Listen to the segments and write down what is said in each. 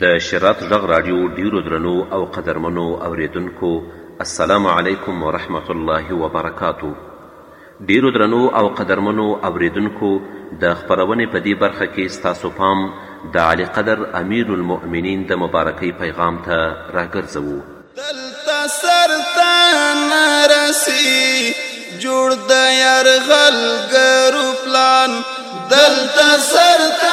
د شرعت ږغ راډیو ډیرو درنو او قدرمنو اوریدونکو السلام علیکم ورحمت الله وبرکاتو ډیرو درنو او قدرمنو اوریدونکو د خپرونې په دې برخه کې ستاسو پام د علی قدر امیر المؤمنین د مبارکۍ پیغام ته راګرځوو دلته سرته نه رسی جوړ د یرغل ګرو پلان دلته سرته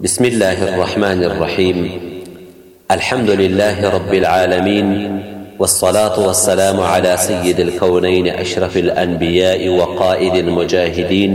بسم الله الرحمن الرحيم الحمد لله رب العالمين والصلاة والسلام على سيد الكونين أشرف الأنبياء وقائد المجاهدين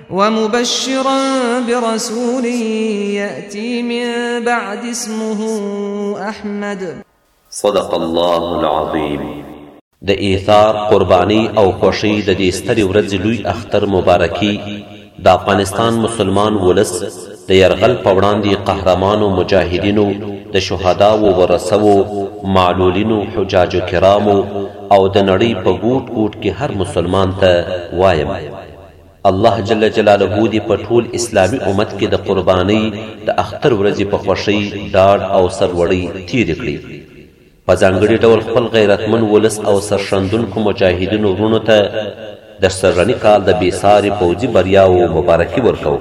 ومبشرا برسول يأتي من بعد اسمه احمد صدق الله العظيم د ایثار قرباني او خوښۍ د دې سترې ورځې لوی اختر مبارکي د افغانستان مسلمان ولس د یرغل په وړاندې قهرمانو مجاهدینو د شهداو ورسوو معلولینو حجاج کرامو او د نړۍ په ګوټ ګوټ کې هر مسلمان ته وایم الله جل جلاله دې په ټول اسلامي امت کې د قربانۍ د اختر ورځې په خوښۍ ډاډ او سرلوړۍ تیرې کړي په ځانګړي ډول خپل غیرتمن ولس او سرښندونکو مجاهدینو وروڼو ته د سرني کال د بېساري پوځي بریاو مبارکي ورکوو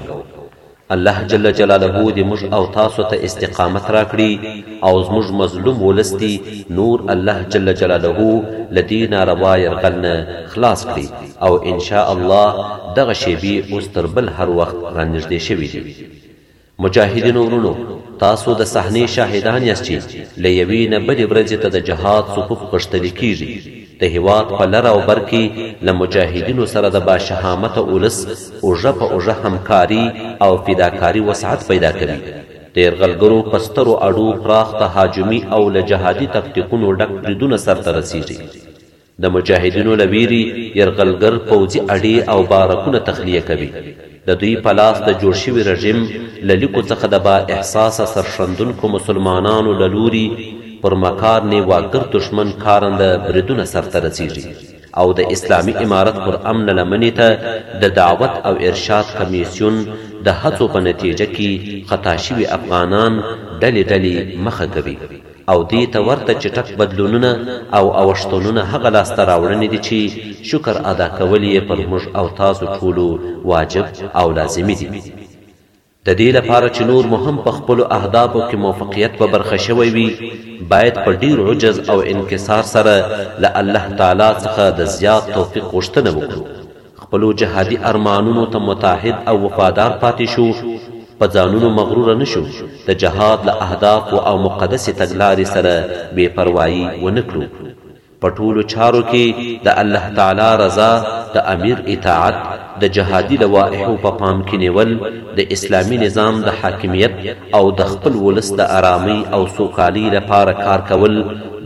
الله جل جلاله دې موږ او تاسو ته استقامت راکړي او زموږ مظلوم ولس دي نور الله جل جلاله له دې ناروا یرغل نه خلاص کړي او ان شاء الله دغه شیبي اوس تر بل هر وخت رانږدې شوي دي مجاهدینو ورونو تاسو د صحنې شاهدان یاست چې له یوې نه بلې ورځې ته د جهاد صفوف غښتلي کیږي د هېواد په لر او بر کې له مجاهدینو سره د باشهامته ولس اوږه په اوږه همکاري او فداکاري وسعت پیدا کوي د یرغلګرو په سترو اډو پراخ تهاجمي او له جهادي تکتیکونو ډک بریدونه سرته رسیږي د مجاهدینو له ویري یرغلګر پوځي اډې او بارکونه تخلیه کوي د دوی په لاس د جوړ شوي رژیم له لیکو څخه د با احساسه سرښندونکو مسلمانانو له لوري پر مکار نیواکګر دښمن کارنده بریدونه سرته رسیږي او د اسلامي امارت پر امنه لمنې ته د دعوت او ارشاد کمیسیون د هڅو په نتیجه کې خطا شوي افغانان ډلې ډلې مخه کوي. او دې ته ورته چټک بدلونونه او اوښتونونه هغه لاسته راوړنې دي چې شکر ادا کول یې پر موږ او تاسو ټولو واجب او لازمي دي. د دې لپاره چې نور مو هم په خپلو اهدافو کې موفقیت په برخه شوی وي، باید په ډیر عجز او انکسار سره له الله تعالی څخه د زیات توفیق غوښتنه وکړو. خپلو جهادي ارمانونو ته متعهد او وفادار پاتې شو، په ځانونو مغرور نه شو، د جهاد له اهدافو او مقدسې تګلارې سره بې پروايي ونه کړو، په ټولو چارو کې د الله تعالی رضا، د امیر اطاعت، د جهادي لوائحو په پام کې نېول، د اسلامي نظام د حاکمیت او د خپل ولس د ارامۍ او سوکالۍ لپاره کار کول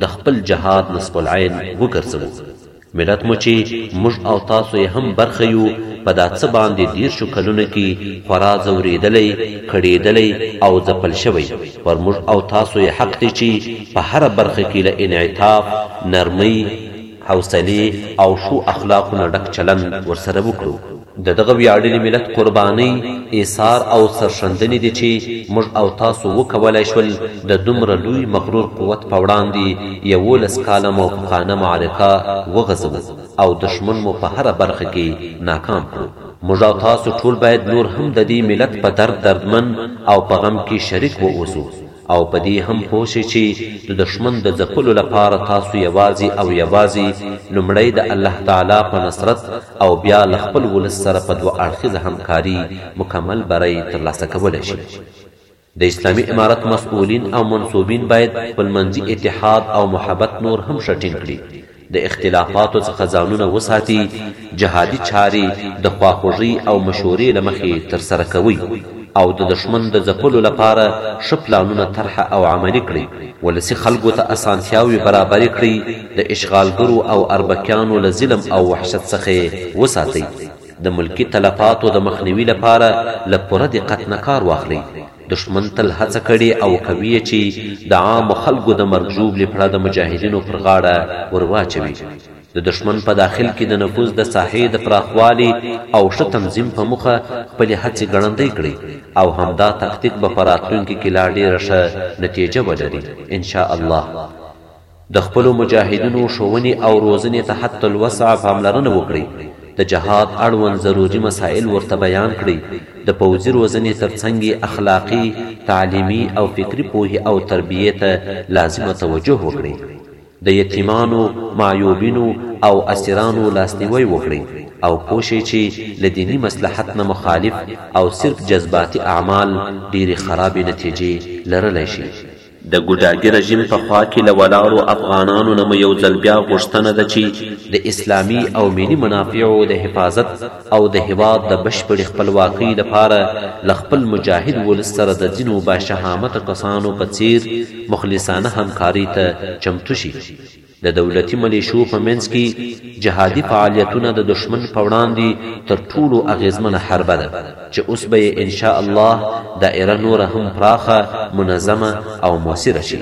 د خپل جهاد نصب العین وګرځوو. ملت مو چې موږ او تاسو یې هم برخه یو په دا څه باندې دیرشو کلونو کې خورا ځورېدلی کړېدلی او ځپل شوی پر موږ او تاسو یې حق دی چې په هره برخه کې له انعطاف نرمۍ حوصلې او ښو اخلاقو نه ډک چلند ورسره وکړو د دغه ویاړلي ملت قربانۍ، ایثار او سرښندنې دي چې موږ او تاسو وکولای شول د دومره لوی مغرور قوت په وړاندې یوولس کاله موفقانه معرکه وغځوو او دښمن مو په هره برخه کې ناکام کړو. موږ او تاسو ټول باید نور هم د دې ملت په درد دردمن او په غم کې شریک واوسو. او په دې هم پوه شئ چې د دښمن د ځپلو لپاره تاسو یوازې او یوازې لومړی د الله تعالی په نصرت او بیا له خپل ولس سره په دوه اړخیزه همکاري مکمل بری ترلاسه کولی شئ. د اسلامي امارت مسؤلین او منسوبین باید خپلمنځي اتحاد او محبت نور هم ښه ټینګ کړي. د اختلافاتو څخه ځانونه وساتي، جهادي چارې د خواخوږۍ او مشورې له مخې ترسره کوئ او د دښمن د ځپلو لپاره ښه پلانونه طرح او عملي کړئ، ولسي خلکو ته اسانتیاوې برابرې کړئ، د اشغالګرو او اربکیانو له ظلم او وحشت څخه یې وساتئ، د ملکي تلفاتو د مخنیوي لپاره له پوره دقت نه کار واخلئ. دښمن تل هڅه کړې او کوي یې چې د عامو خلکو د مرګ ژوبلې پړه د مجاهدینو پر غاړه ور واچوي. د دښمن په داخل کې د نفوذ د ساحې د پراخوالي او ښه تنظیم په موخه خپلې هڅې ګړندۍ کړئ او همدا تاکتیک به په راتلونکي کې لا ډېره ښه نتېجه ولري، ان شاء الله. د خپلو مجاهدینو ښوونې او روزنې ته حتی الوسع پاملرنه وکړئ د جهاد اړوند ضروري مسائل ورته بیان کړئ د پوځي روزنې ترڅنګ یې اخلاقي تعلیمي او فکري پوهې او تربیې ته لازمه توجه وکړئ د یتیمانو معیوبینو او اسیرانو لاسنیوی وکړئ او پوه شئ چې له دیني مصلحت نه مخالف او صرف جذباتي اعمال ډېرې خرابې نتیجې لرلی شي د ګوډاګي رژیم په خوا کې له ولاړو افغانانو نه مو یو ځل بیا غوښتنه ده چې د اسلامي او ملي منافعو د حفاظت او د هیواد د بشپړې خپلواکۍ لپاره له خپل مجاهد ولس سره د ځینو باشهامته کسانو په څیر مخلصانه همکارۍ ته چمتو شي. د دولتي ملېشو په منځ کې جهادي فعالیتونه د دښمن په وړاندې تر ټولو اغېزمنه حربه ده چې اوس به یې ان شاء الله دایره نوره هم پراخه، منظمه او موثره شي.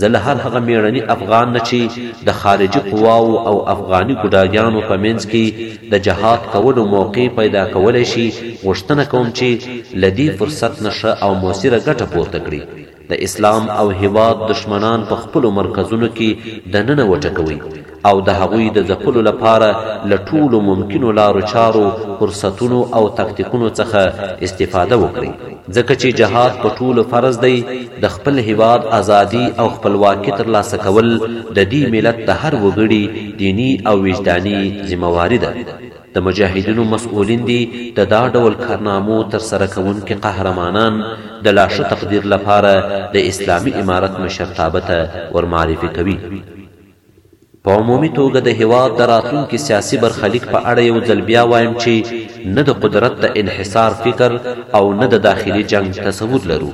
زه له هر هغه میړني افغان نه چې د خارجي قواو او افغاني ګوډاګیانو په منځ کې د جهاد کولو موقع پیدا کولی شي غوښتنه کوم چې له دې فرصت نه ښه او موثره ګټه پورته کړي د اسلام او هیواد دښمنان په خپلو مرکزونو کې دننه وټکوی او د هغوی د ځپلو لپاره له ټولو ممکنو لارو چارو، فرصتونو او تاکتیکونو څخه استفاده وکړی ځکه چې جهاد په ټولو فرض دی، د خپل هیواد ازادی او خپلواکی تر لاسه کول د دی ملت د هر وګړي دینی او وجدانی ذمه واری ده. د مجاهدینو مسؤلین دي د دا ډول کارنامو تر سره کوونکي قهرمانان د لا ښه تقدیر لپاره د اسلامي امارت مشرتابه ته ورمعرفي کوي په عمومي توګه د هیواد د راتلونکي سیاسي برخلیک په اړه یو ځل بیا وایم چې نه د قدرت د انحصار فکر او نه د داخلي جنګ تصور لرو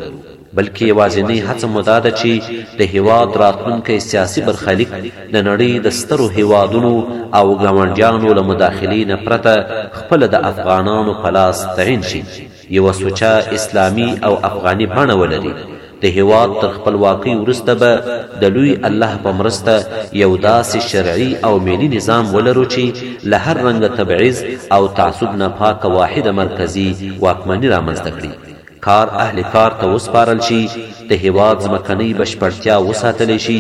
بلکې یوازینۍ هڅه مو دا ده چې د هېواد راتلونکی سیاسي برخلیک د نړۍ د سترو هېوادونو او ګاونډیانو له مداخلې نه پرته خپله د افغانانو په لاس تعین شي یوه سوچه اسلامي او افغاني بڼه ولري د هیواد تر خپلواکۍ وروسته به د لوی الله په مرسته یو داسې شرعي او ملي نظام ولرو چې له هر رنګه تبعیض او تعصب نه پاکه واحده مرکزي واکمني رامنځته کړي کار اهل کار ته وسپارل شي د هیواد ځمکنۍ بشپړتیا وساتل شي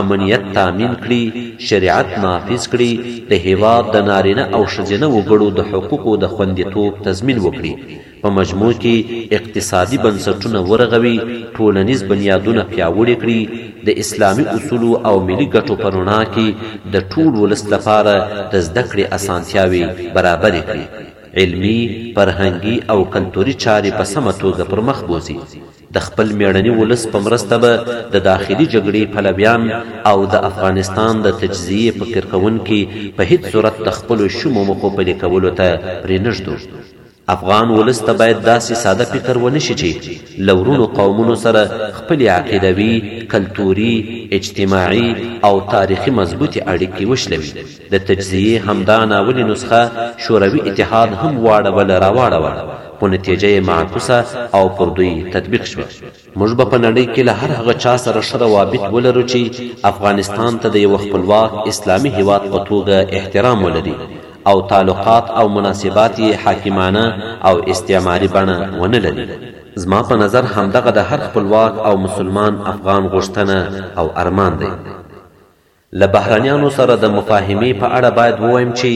امنیت تامین کړي شریعت نافذ کړي د هیواد د نارینه او ښځینه وګړو د حقوقو د خوندیتوب تضمین وکړي په مجموع کې اقتصادي بنسټونه ورغوي ټولنیز بنیادونه پیاوړي کړي د اسلامي اصولو او ملي ګټو په رڼا کې د ټول ولس لپاره د زده کړې اسانتیاوې برابرې کړي علمي، فرهنګي او کلتوري چارې په سمه توګه پر مخ بوځي. د خپل مېړني ولس په مرسته به د داخلي جګړې پلویان او د افغانستان د تجزیې فکر کوونکي په هېڅ صورت د خپلو شومو موخو پلي کولو ته پرې نه ږدو. افغان ولس ته باید داسې ساده فکر ونه شي چې له وروڼو قومونو سره خپلې عقیدوي، کلتوري، اجتماعي او تاریخي مضبوطې اړیکې وشلوي. د تجزیې همدا ناولې نسخه شوروي اتحاد هم واړوله راواړوه، خو نتیجه یې معکوسه او پر دوی تطبیق شوه. موږ به په نړۍ کې له هر هغه چا سره ښه روابط ولرو چې افغانستان ته د یوه خپلواک اسلامي هېواد په توګه احترام ولري او تعلقات او مناسبات یې حاکمانه او استعماري بڼه ونه لري. زما په نظر همدغه د هر خپلواک او مسلمان افغان غوښتنه او ارمان دی. له بهرنیانو سره د مفاهمې په اړه باید ووایم چې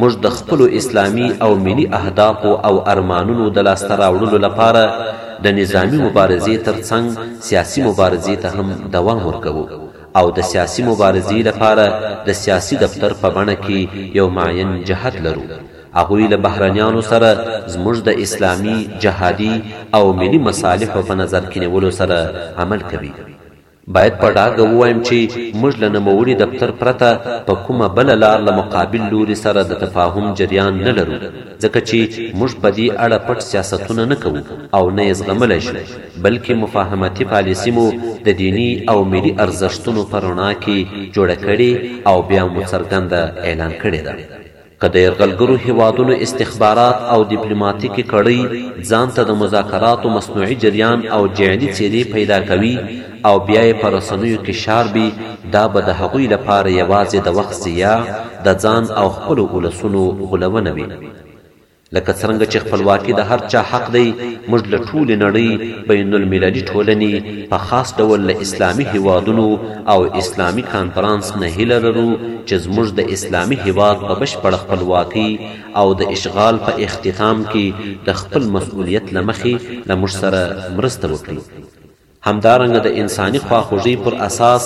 موږ د خپلو اسلامي او ملي اهدافو او ارمانونو د لاسته راوړلو لپاره د نظامي مبارزې ترڅنګ سیاسي مبارزې ته هم دوام ورکوو او د سیاسي مبارزې لپاره د سیاسي دفتر په بڼه کې یو معین جهت لرو هغوی له بهرنیانو سره زموږ د اسلامي جهادي او ملي مصالحو په نظر کې نیولو سره عمل کوي باید په ډاګه ووایم چې موږ له نوموړي دفتر پرته په کومه بله لار له مقابل لوري سره د تفاهم جریان نه لرو، ځکه چې موږ په دې اړه پټ سیاستونه نه کوو او نه یې زغملی شو، بلکې مفاهمتي پالیسي مو د دیني او ملي ارزښتونو په رڼا کې جوړه کړې او بیا مو څرګنده اعلان کړې ده. که د یرغلګرو هیوادونو استخبارات او دیپلوماتیکې کړۍ ځان ته د مذاکراتو مصنوعي جریان او جعلي څېرې پیدا کوي او بیا یې په رسنیو کې شاربي دا به د هغوی لپاره یوازې د وخت ضیاع د ځان او خپلو ولسونو غولونه وي لکه څرنګه چې خپلواکي د هر چا حق دی موږ له ټولې نړۍ بین المللي ټولنې په خاص ډول له اسلامي هیوادونو او اسلامي کانفرانس نه هیله لرو چې زموږ د اسلامي هیواد په بشپړه خپلواکۍ او د اشغال په اختتام کې د خپل مسؤلیت له مخې له موږ سره مرسته وکړي همدارنګه د انساني خواخوږۍ پر اساس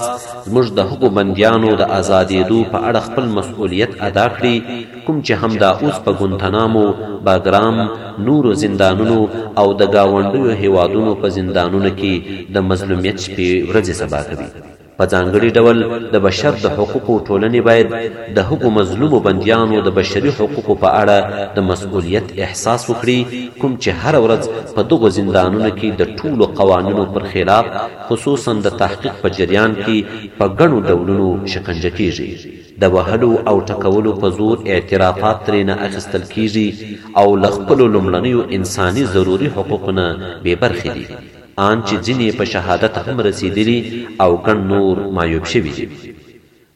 زموږ د هغو بندیانو د آزادېدو په اړه خپل مسؤلیت ادا کړي کوم چې همدا اوس په ګونتنامو باګرام نورو زندانونو او د ګاونډیو هیوادونو په زندانونو کې د مظلومیت شپې ورځې سبا کوي په ځانګړي ډول د بشر د حقوقو ټولنې باید د هغو مظلومو بندیانو د بشري حقوقو په اړه د مسؤلیت احساس وکړي کوم چې هره ورځ په دغو زندانونو کې د ټولو قوانینو پر خلاف خصوصا د تحقیق په جریان کې په ګڼو ډولونو شکنجه کیږي د وهلو او ټکولو په زور اعترافات ترې نه اخیستل کیږي او له خپلو لومړنیو انساني ضروري حقوقو نه بې برخې دي آن چې ځینې په شهادت هم رسیدلي او ګڼ نور معیوب شوي دي.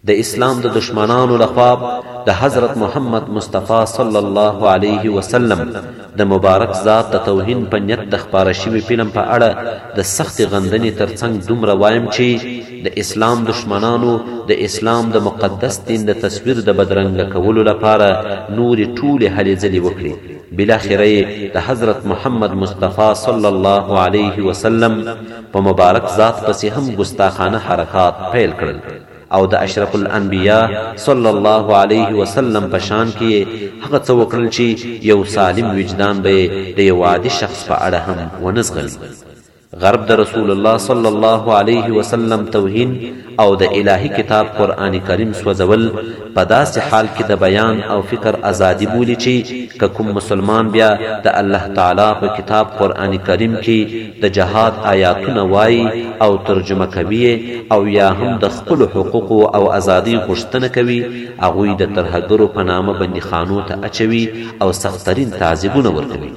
د اسلام د دښمنانو له خوا د حضرت محمد مصطفی صلی الله علیه وسلم د مبارک ذات د توهین په نیت د خپاره شوي فلم په اړه د سختې غندنې ترڅنګ دومره وایم چې د اسلام دښمنانو د اسلام د مقدس دین د تصویر د بدرنګه کولو لپاره نورې ټولې هلې ځلې وکړي. بالاخره یې د حضرت محمد مصطفی صلی الله علیه وسلم په مبارک ذات پسې هم ګستاخانه حرکات پیل کړل او د اشرف الانبیاء صلی الله علیه وسلم په شان کې هغه څه وکړل چې یو سالم وجدان به د یو عادي شخص په اړه هم ونزغلي غرب د رسول الله صلی الله علیه وسلم توهین او د الهی کتاب قران کریم سوځول په داسې حال کې د بیان او فکر ازادي بولی چې که کوم مسلمان بیا د الله تعالی په کتاب قران کریم کې د جهاد آیاتونه وای او ترجمه کوي او یا هم د خپل حقوق او ازادي غوښتنه کوي هغه د ترهګرو په نامه بندیخانو ته اچوي او سخترین تعذيبونه ورکوي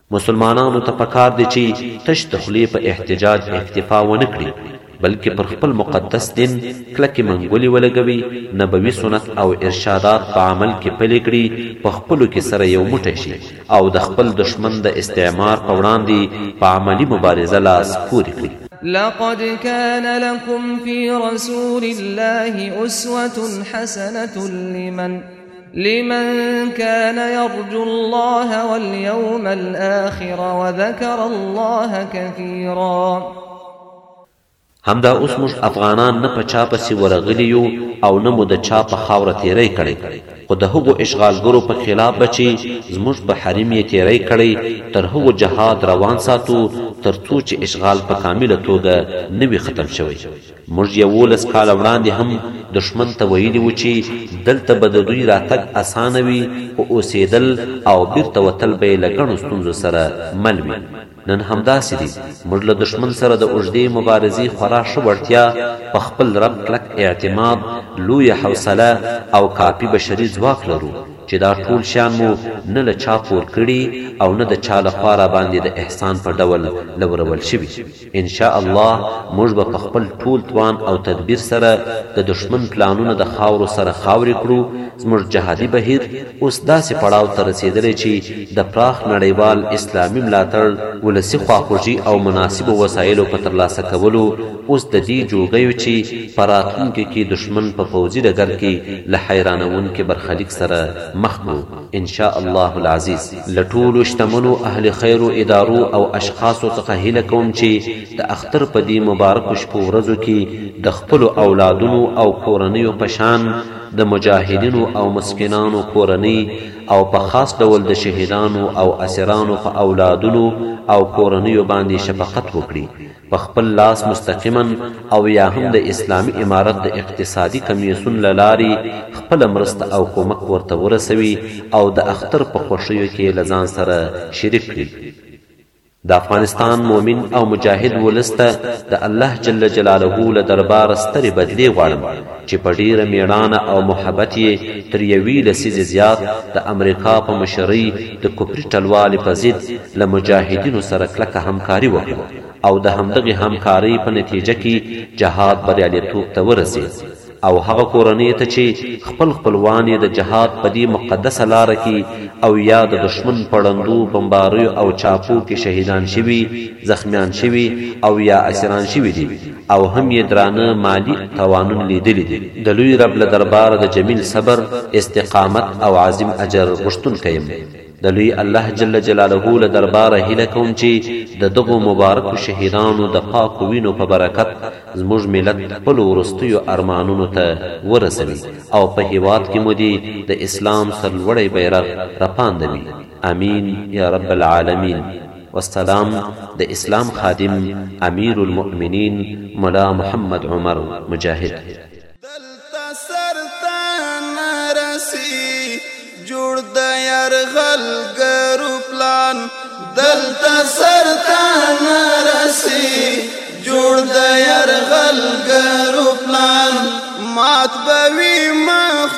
مسلمانانو ته پکار دی چی تش د خولې په احتجاج اکتفا ونه کړي بلکې پر خپل مقدس دین کلکې منګولې ولګوي نبوي سنت او ارشادات په عمل کې پلي کړي په خپلو کې سره یو موټی شي او د خپل دښمن د استعمار په وړاندې په عملي مبارزه لاس پورې کړي لقد كان لكم في رسول الله أسوة حسنة لمن لمن كان يرجو الله واليوم الآخر وذكر الله كثيرا همدا اوس موږ افغانان نه په چا پسې ورغلي یو او نه مو د چا په خاوره تیری کړی خو د هغو اشغالګرو په خلاف به چې زموږ په حریم یې تیری کړی تر هغو جهاد روان ساتو تر څو چې اشغال په کامله توګه نه وي ختم شوی موږ یوولس کاله وړاندې هم دښمن ته ویلي وو چې دلته به د دوی راتګ اسانه وي خو اوسېدل او بیرته وتل به یې له ګڼو ستونزو سره مل وي نن همداسې دي موږ له دښمن سره د اوږدې مبارزې خورا ښه وړتیا په خپل رب کلک اعتماد لویه حوصله او کافي بشري ځواک لرو چې دا ټول شیان مو نه له چا پور کړي او نه د چا لخوا راباندې د احسان په ډول لورول شوي ان شاء الله موږ به په خپل ټول توان او تدبیر سره د دښمن پلانونه د خاورو سره خاورې کړو زموږ جهادي بهیر اوس داسې پړاو ته رسیدلی چې د پراخ نړیوال اسلامي ملاتړ ولسي خواخوږي او مناسبو وسایلو په ترلاسه کولو اوس د دې جوګیو چې په راتلونکي کې دښمن په پوځي ډګر کې له حیرانوونکي برخلیک سره مخ کړو انشاءالله العزیز له ټولو شتمنو اهل خیرو ادارو او اشخاصو څخه هیله کوم چې د اختر په دې مبارکو شپو ورځو کې د خپلو اولادونو او کورنیو په شان د مجاهدینو او مسکینانو کورنۍ او په خاص ډول د شهیدانو او اسیرانو په اولادونو او کورنیو باندې شفقت وکړي په خپل لاس مستقیما او یا هم د اسلامي امارت د اقتصادي کمیسیون له لارې خپله مرسته او کومک ورته ورسوي او د اختر په خوښیو کې له ځان سره شریک کړي. د افغانستان مؤمن او مجاهد ولس ته د الله جل جلاله له درباره سترې بدلې غواړم چې په ډېره مېړانه او محبت یې تر یوې لسیزې زیات د امریکا په مشرۍ د کفري ټلوالې په ضد له مجاهدینو سره کلکه همکاري وکړه او د همدغې همکارۍ په نتیجه کې جهاد بریالیتوب ته ورسېد او هغه کورنۍ ته چې خپل خپلوان یې د جهاد په دې مقدسه لاره کې او یا د دشمن په ړندو بمباریو او چاپو کې شهیدان شوي زخمیان شوي او یا اسیران شوي دي او هم یې درانه مالي توانون لېدلي دي. د لوی رب له درباره د جمیل صبر، استقامت او عظیم اجر غوښتونکی یم. د لوی الله جل جلاله له درباره هیله کوم چې د دغو مبارکو شهیدانو د پاکو وینو په برکت زموږ ملت خپلو وروستیو ارمانونو ته ورسوي او په هېواد کې مو دې د اسلام سرلوړی بیرغ رپاندوي. امين يا رب العالمين والسلام د اسلام خادم امير المؤمنين ملا محمد عمر مجاهد دلته سر ته نرسي جوړ د يرغل ګرو پلان دلته سر ته نرسي جوړ د يرغل ګرو پلان مات بوي مخ